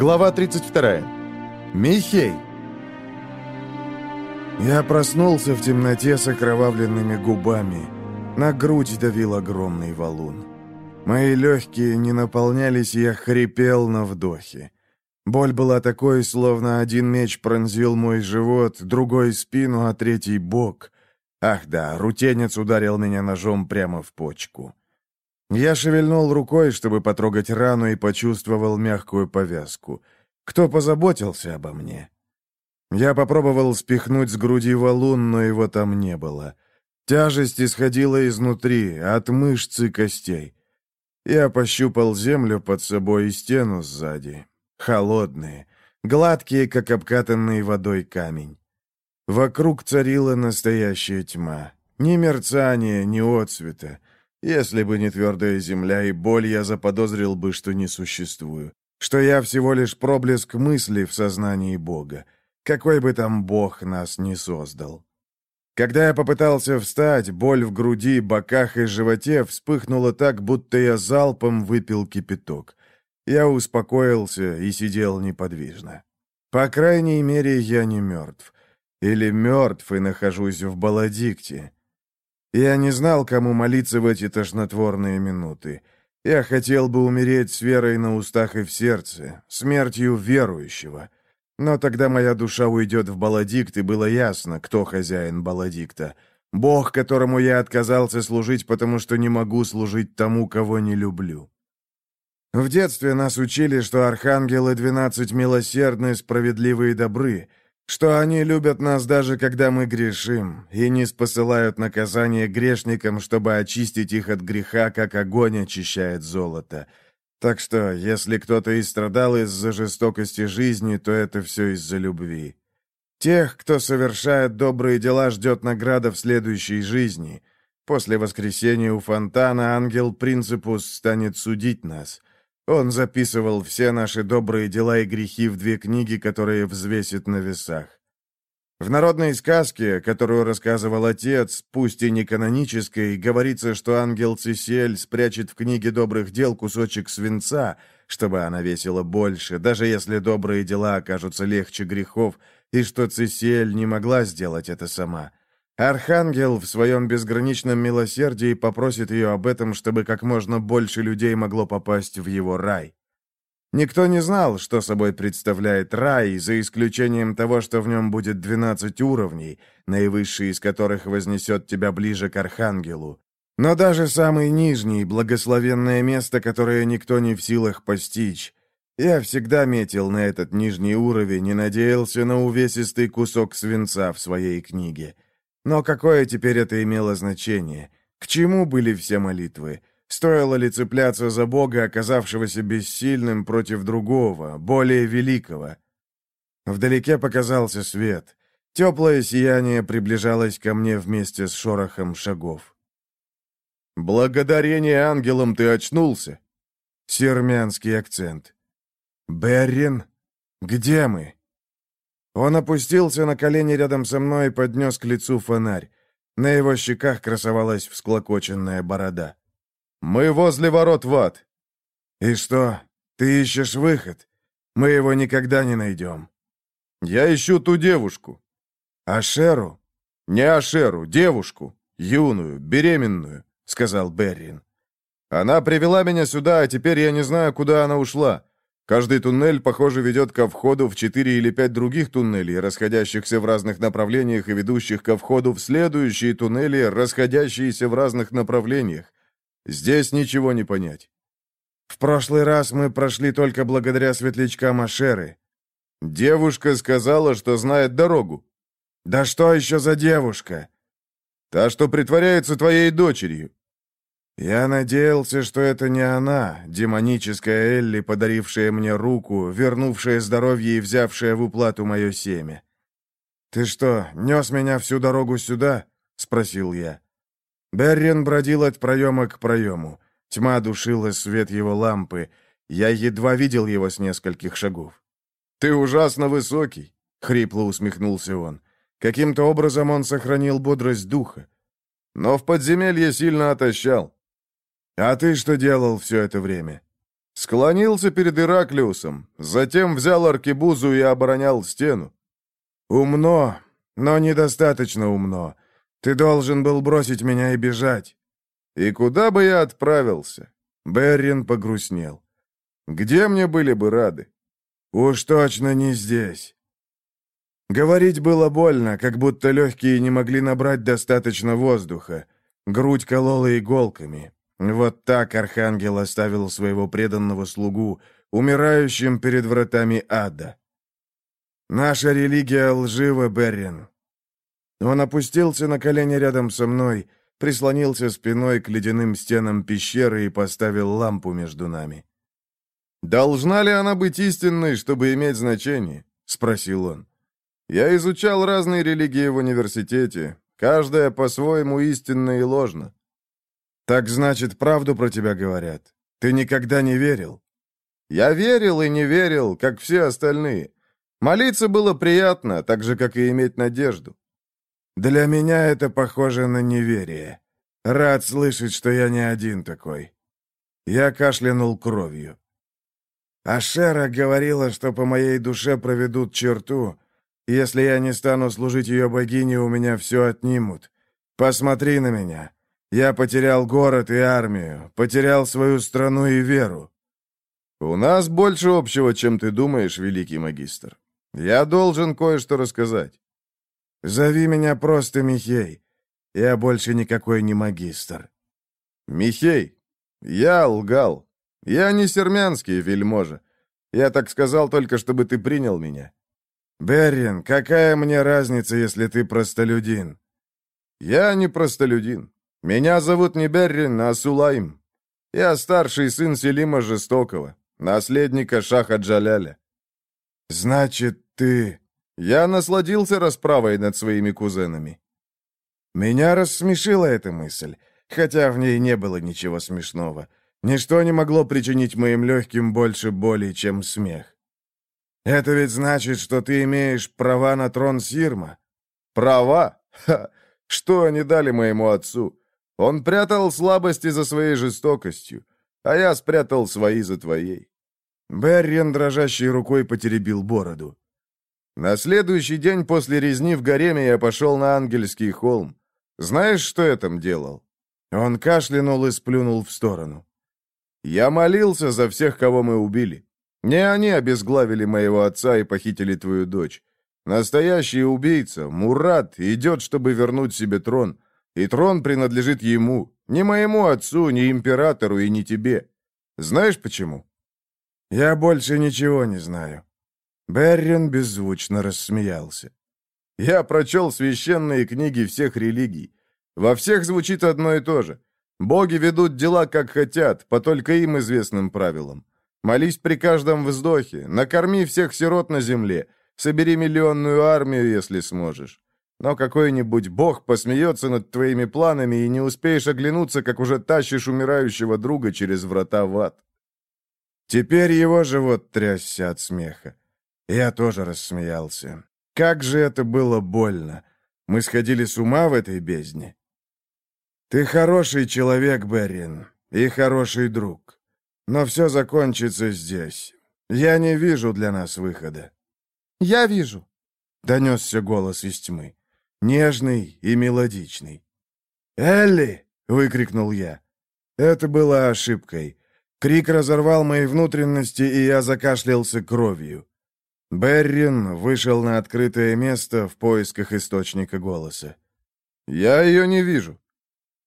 Глава 32. Михей. Я проснулся в темноте с окровавленными губами. На грудь давил огромный валун. Мои легкие не наполнялись, и я хрипел на вдохе. Боль была такой, словно один меч пронзил мой живот, другой — спину, а третий — бок. Ах да, рутенец ударил меня ножом прямо в почку. Я шевельнул рукой, чтобы потрогать рану, и почувствовал мягкую повязку. Кто позаботился обо мне? Я попробовал спихнуть с груди валун, но его там не было. Тяжесть исходила изнутри, от мышц и костей. Я пощупал землю под собой и стену сзади. Холодные, гладкие, как обкатанный водой камень. Вокруг царила настоящая тьма. Ни мерцания, ни отцвета. Если бы не твердая земля и боль, я заподозрил бы, что не существую. Что я всего лишь проблеск мысли в сознании Бога. Какой бы там Бог нас не создал. Когда я попытался встать, боль в груди, боках и животе вспыхнула так, будто я залпом выпил кипяток. Я успокоился и сидел неподвижно. По крайней мере, я не мертв. Или мертв и нахожусь в Баладикте. Я не знал, кому молиться в эти тошнотворные минуты. Я хотел бы умереть с верой на устах и в сердце, смертью верующего. Но тогда моя душа уйдет в Баладикт, и было ясно, кто хозяин Баладикта. Бог, которому я отказался служить, потому что не могу служить тому, кого не люблю. В детстве нас учили, что архангелы двенадцать милосердны, справедливы и добры — что они любят нас даже когда мы грешим, и не спосылают наказание грешникам, чтобы очистить их от греха, как огонь очищает золото. Так что, если кто-то и страдал из-за жестокости жизни, то это все из-за любви. Тех, кто совершает добрые дела, ждет награда в следующей жизни. После воскресения у фонтана ангел Принципус станет судить нас — он записывал все наши добрые дела и грехи в две книги, которые взвесит на весах. В народной сказке, которую рассказывал отец, пусть и не канонической, говорится, что ангел Цисель спрячет в книге добрых дел кусочек свинца, чтобы она весила больше, даже если добрые дела окажутся легче грехов, и что Цисель не могла сделать это сама. Архангел в своем безграничном милосердии попросит ее об этом, чтобы как можно больше людей могло попасть в его рай. Никто не знал, что собой представляет рай, за исключением того, что в нем будет 12 уровней, наивысший из которых вознесет тебя ближе к Архангелу. Но даже самый нижний, благословенное место, которое никто не в силах постичь, я всегда метил на этот нижний уровень и надеялся на увесистый кусок свинца в своей книге — но какое теперь это имело значение? К чему были все молитвы? Стоило ли цепляться за Бога, оказавшегося бессильным против другого, более великого? Вдалеке показался свет. Теплое сияние приближалось ко мне вместе с шорохом шагов. «Благодарение ангелам ты очнулся!» Сермянский акцент. «Беррин? Где мы?» Он опустился на колени рядом со мной и поднес к лицу фонарь. На его щеках красовалась всклокоченная борода. «Мы возле ворот в ад». «И что, ты ищешь выход? Мы его никогда не найдем». «Я ищу ту девушку». «Ашеру?» «Не Ашеру, девушку, юную, беременную», — сказал Беррин. «Она привела меня сюда, а теперь я не знаю, куда она ушла. Каждый туннель, похоже, ведет ко входу в четыре или пять других туннелей, расходящихся в разных направлениях и ведущих ко входу в следующие туннели, расходящиеся в разных направлениях. Здесь ничего не понять. В прошлый раз мы прошли только благодаря светлячкам Ашеры. Девушка сказала, что знает дорогу. Да что еще за девушка? Та, что притворяется твоей дочерью. Я надеялся, что это не она, демоническая Элли, подарившая мне руку, вернувшая здоровье и взявшая в уплату мое семя. «Ты что, нес меня всю дорогу сюда?» — спросил я. Беррин бродил от проема к проему. Тьма душила свет его лампы. Я едва видел его с нескольких шагов. «Ты ужасно высокий», — хрипло усмехнулся он. Каким-то образом он сохранил бодрость духа. Но в подземелье сильно отощал. «А ты что делал все это время?» Склонился перед Ираклиусом, затем взял аркебузу и оборонял стену. Умно, но недостаточно умно. Ты должен был бросить меня и бежать. И куда бы я отправился? Беррин погрустнел. Где мне были бы рады? Уж точно не здесь. Говорить было больно, как будто легкие не могли набрать достаточно воздуха. Грудь колола иголками. Вот так архангел оставил своего преданного слугу, умирающим перед вратами ада. «Наша религия лжива, Беррин». Он опустился на колени рядом со мной, прислонился спиной к ледяным стенам пещеры и поставил лампу между нами. «Должна ли она быть истинной, чтобы иметь значение?» — спросил он. «Я изучал разные религии в университете, каждая по-своему истинна и ложна. «Так значит, правду про тебя говорят? Ты никогда не верил?» «Я верил и не верил, как все остальные. Молиться было приятно, так же, как и иметь надежду». «Для меня это похоже на неверие. Рад слышать, что я не один такой». Я кашлянул кровью. Ашера говорила, что по моей душе проведут черту. Если я не стану служить ее богине, у меня все отнимут. Посмотри на меня. Я потерял город и армию, потерял свою страну и веру. У нас больше общего, чем ты думаешь, великий магистр. Я должен кое-что рассказать. Зови меня просто Михей. Я больше никакой не магистр. Михей, я лгал. Я не сермянский вельможа. Я так сказал только, чтобы ты принял меня. Беррин, какая мне разница, если ты простолюдин? Я не простолюдин. «Меня зовут не Беррин, а Сулайм. Я старший сын Селима Жестокого, наследника Шаха Джаляля». «Значит, ты...» Я насладился расправой над своими кузенами. Меня рассмешила эта мысль, хотя в ней не было ничего смешного. Ничто не могло причинить моим легким больше боли, чем смех. «Это ведь значит, что ты имеешь права на трон Сирма?» «Права? Ха! Что они дали моему отцу? Он прятал слабости за своей жестокостью, а я спрятал свои за твоей. Беррин дрожащей рукой потеребил бороду. На следующий день после резни в гареме я пошел на Ангельский холм. Знаешь, что я там делал? Он кашлянул и сплюнул в сторону. Я молился за всех, кого мы убили. Не они обезглавили моего отца и похитили твою дочь. Настоящий убийца, Мурат, идет, чтобы вернуть себе трон — и трон принадлежит ему, не моему отцу, не императору и не тебе. Знаешь почему?» «Я больше ничего не знаю». Беррин беззвучно рассмеялся. «Я прочел священные книги всех религий. Во всех звучит одно и то же. Боги ведут дела, как хотят, по только им известным правилам. Молись при каждом вздохе, накорми всех сирот на земле, собери миллионную армию, если сможешь. Но какой-нибудь бог посмеется над твоими планами, и не успеешь оглянуться, как уже тащишь умирающего друга через врата в ад. Теперь его живот трясся от смеха. Я тоже рассмеялся. Как же это было больно. Мы сходили с ума в этой бездне. Ты хороший человек, Берин, и хороший друг. Но все закончится здесь. Я не вижу для нас выхода. Я вижу, — донесся голос из тьмы нежный и мелодичный. «Элли!» — выкрикнул я. Это было ошибкой. Крик разорвал мои внутренности, и я закашлялся кровью. Беррин вышел на открытое место в поисках источника голоса. «Я ее не вижу».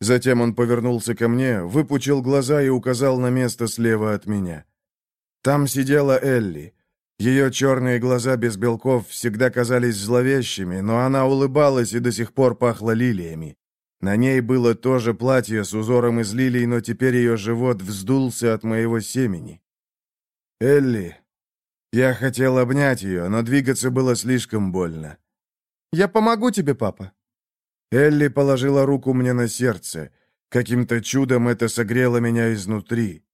Затем он повернулся ко мне, выпучил глаза и указал на место слева от меня. Там сидела Элли. Ее черные глаза без белков всегда казались зловещими, но она улыбалась и до сих пор пахла лилиями. На ней было то же платье с узором из лилий, но теперь ее живот вздулся от моего семени. «Элли...» Я хотел обнять ее, но двигаться было слишком больно. «Я помогу тебе, папа». Элли положила руку мне на сердце. Каким-то чудом это согрело меня изнутри.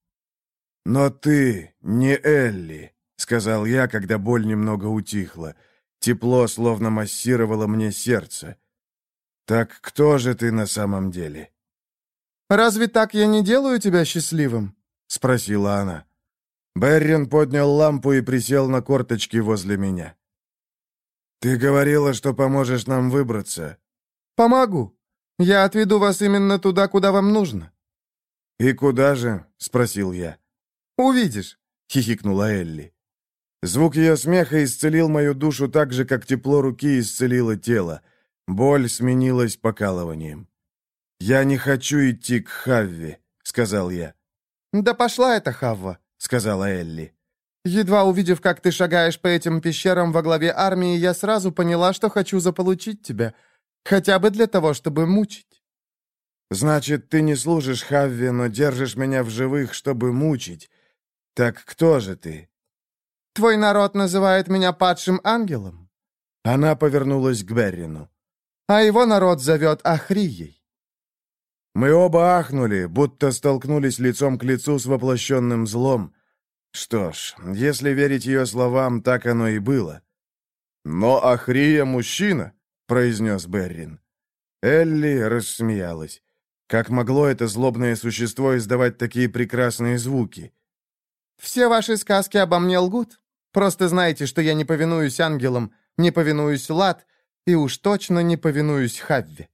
«Но ты не Элли», сказал я, когда боль немного утихла. Тепло словно массировало мне сердце. «Так кто же ты на самом деле?» «Разве так я не делаю тебя счастливым?» — спросила она. Беррин поднял лампу и присел на корточки возле меня. «Ты говорила, что поможешь нам выбраться». «Помогу. Я отведу вас именно туда, куда вам нужно». «И куда же?» — спросил я. «Увидишь», — хихикнула Элли. Звук ее смеха исцелил мою душу так же, как тепло руки исцелило тело. Боль сменилась покалыванием. «Я не хочу идти к Хавви», — сказал я. «Да пошла эта Хавва», — сказала Элли. «Едва увидев, как ты шагаешь по этим пещерам во главе армии, я сразу поняла, что хочу заполучить тебя, хотя бы для того, чтобы мучить». «Значит, ты не служишь Хавви, но держишь меня в живых, чтобы мучить. Так кто же ты?» «Твой народ называет меня падшим ангелом». Она повернулась к Беррину. «А его народ зовет Ахрией». Мы оба ахнули, будто столкнулись лицом к лицу с воплощенным злом. Что ж, если верить ее словам, так оно и было. «Но Ахрия мужчина», — произнес Беррин. Элли рассмеялась. Как могло это злобное существо издавать такие прекрасные звуки? «Все ваши сказки обо мне лгут. Просто знайте, что я не повинуюсь ангелам, не повинуюсь Лад и уж точно не повинуюсь Хавве».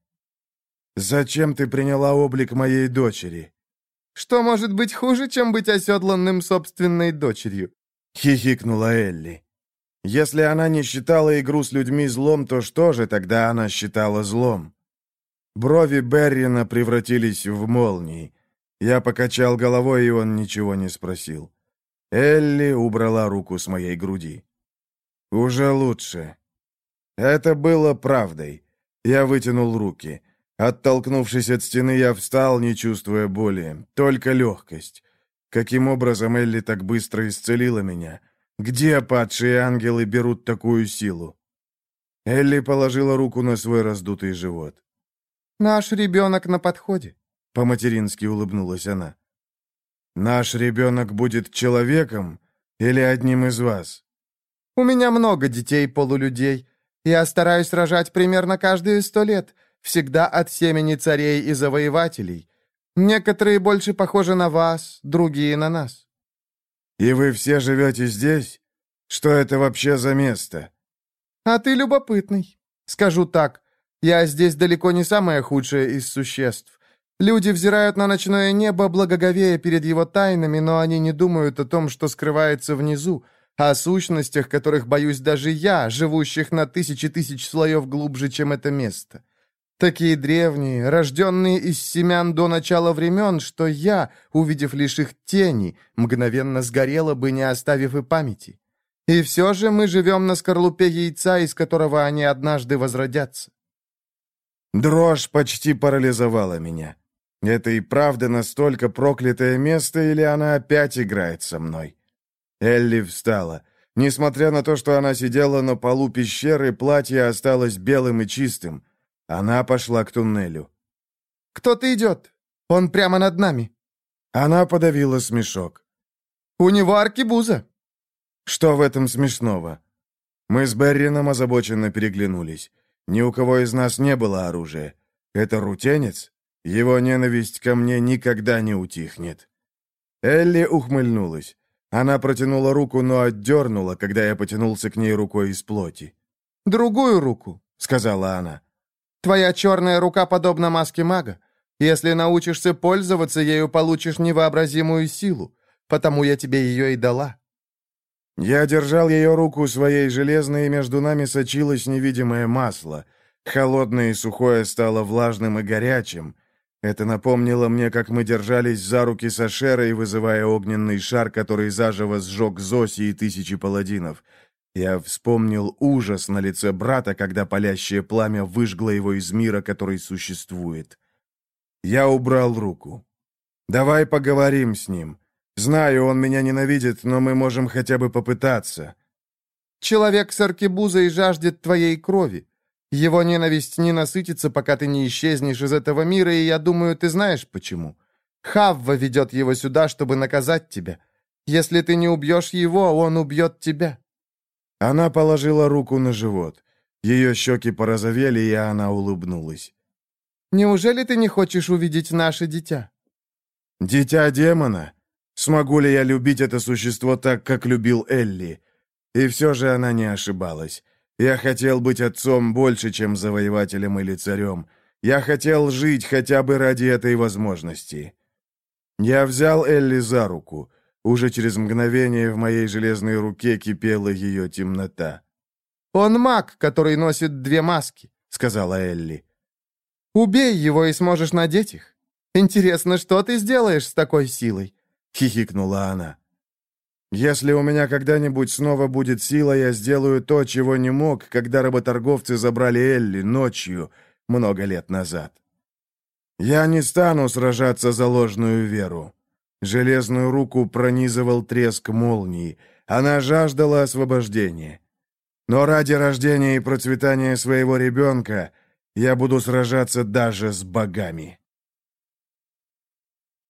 «Зачем ты приняла облик моей дочери?» «Что может быть хуже, чем быть оседланным собственной дочерью?» — хихикнула Элли. «Если она не считала игру с людьми злом, то что же тогда она считала злом?» Брови Беррина превратились в молнии. Я покачал головой, и он ничего не спросил. Элли убрала руку с моей груди. «Уже лучше». Это было правдой. Я вытянул руки. Оттолкнувшись от стены, я встал, не чувствуя боли, только легкость. Каким образом Элли так быстро исцелила меня? Где падшие ангелы берут такую силу? Элли положила руку на свой раздутый живот. «Наш ребенок на подходе», — по-матерински улыбнулась она. «Наш ребенок будет человеком или одним из вас?» «У меня много детей-полулюдей. Я стараюсь рожать примерно каждые сто лет» всегда от семени царей и завоевателей. Некоторые больше похожи на вас, другие на нас». «И вы все живете здесь? Что это вообще за место?» «А ты любопытный. Скажу так, я здесь далеко не самое худшее из существ. Люди взирают на ночное небо, благоговея перед его тайнами, но они не думают о том, что скрывается внизу, о сущностях, которых боюсь даже я, живущих на тысячи тысяч слоев глубже, чем это место. Такие древние, рожденные из семян до начала времен, что я, увидев лишь их тени, мгновенно сгорела бы, не оставив и памяти. И все же мы живем на скорлупе яйца, из которого они однажды возродятся. Дрожь почти парализовала меня. Это и правда настолько проклятое место, или она опять играет со мной? Элли встала. Несмотря на то, что она сидела на полу пещеры, платье осталось белым и чистым. Она пошла к туннелю. «Кто-то идет. Он прямо над нами». Она подавила смешок. «У него аркибуза». «Что в этом смешного?» Мы с Беррином озабоченно переглянулись. Ни у кого из нас не было оружия. Это рутенец? Его ненависть ко мне никогда не утихнет. Элли ухмыльнулась. Она протянула руку, но отдернула, когда я потянулся к ней рукой из плоти. «Другую руку», — сказала она. Твоя черная рука подобна маске мага. Если научишься пользоваться ею, получишь невообразимую силу. Потому я тебе ее и дала». Я держал ее руку своей железной, и между нами сочилось невидимое масло. Холодное и сухое стало влажным и горячим. Это напомнило мне, как мы держались за руки с Ашерой, вызывая огненный шар, который заживо сжег Зоси и тысячи паладинов. Я вспомнил ужас на лице брата, когда палящее пламя выжгло его из мира, который существует. Я убрал руку. «Давай поговорим с ним. Знаю, он меня ненавидит, но мы можем хотя бы попытаться». «Человек с аркебузой жаждет твоей крови. Его ненависть не насытится, пока ты не исчезнешь из этого мира, и я думаю, ты знаешь почему. Хавва ведет его сюда, чтобы наказать тебя. Если ты не убьешь его, он убьет тебя». Она положила руку на живот. Ее щеки порозовели, и она улыбнулась. «Неужели ты не хочешь увидеть наше дитя?» «Дитя демона? Смогу ли я любить это существо так, как любил Элли? И все же она не ошибалась. Я хотел быть отцом больше, чем завоевателем или царем. Я хотел жить хотя бы ради этой возможности. Я взял Элли за руку. Уже через мгновение в моей железной руке кипела ее темнота. «Он маг, который носит две маски», — сказала Элли. «Убей его и сможешь надеть их. Интересно, что ты сделаешь с такой силой?» — хихикнула она. «Если у меня когда-нибудь снова будет сила, я сделаю то, чего не мог, когда работорговцы забрали Элли ночью много лет назад. Я не стану сражаться за ложную веру». Железную руку пронизывал треск молнии. Она жаждала освобождения. Но ради рождения и процветания своего ребенка я буду сражаться даже с богами.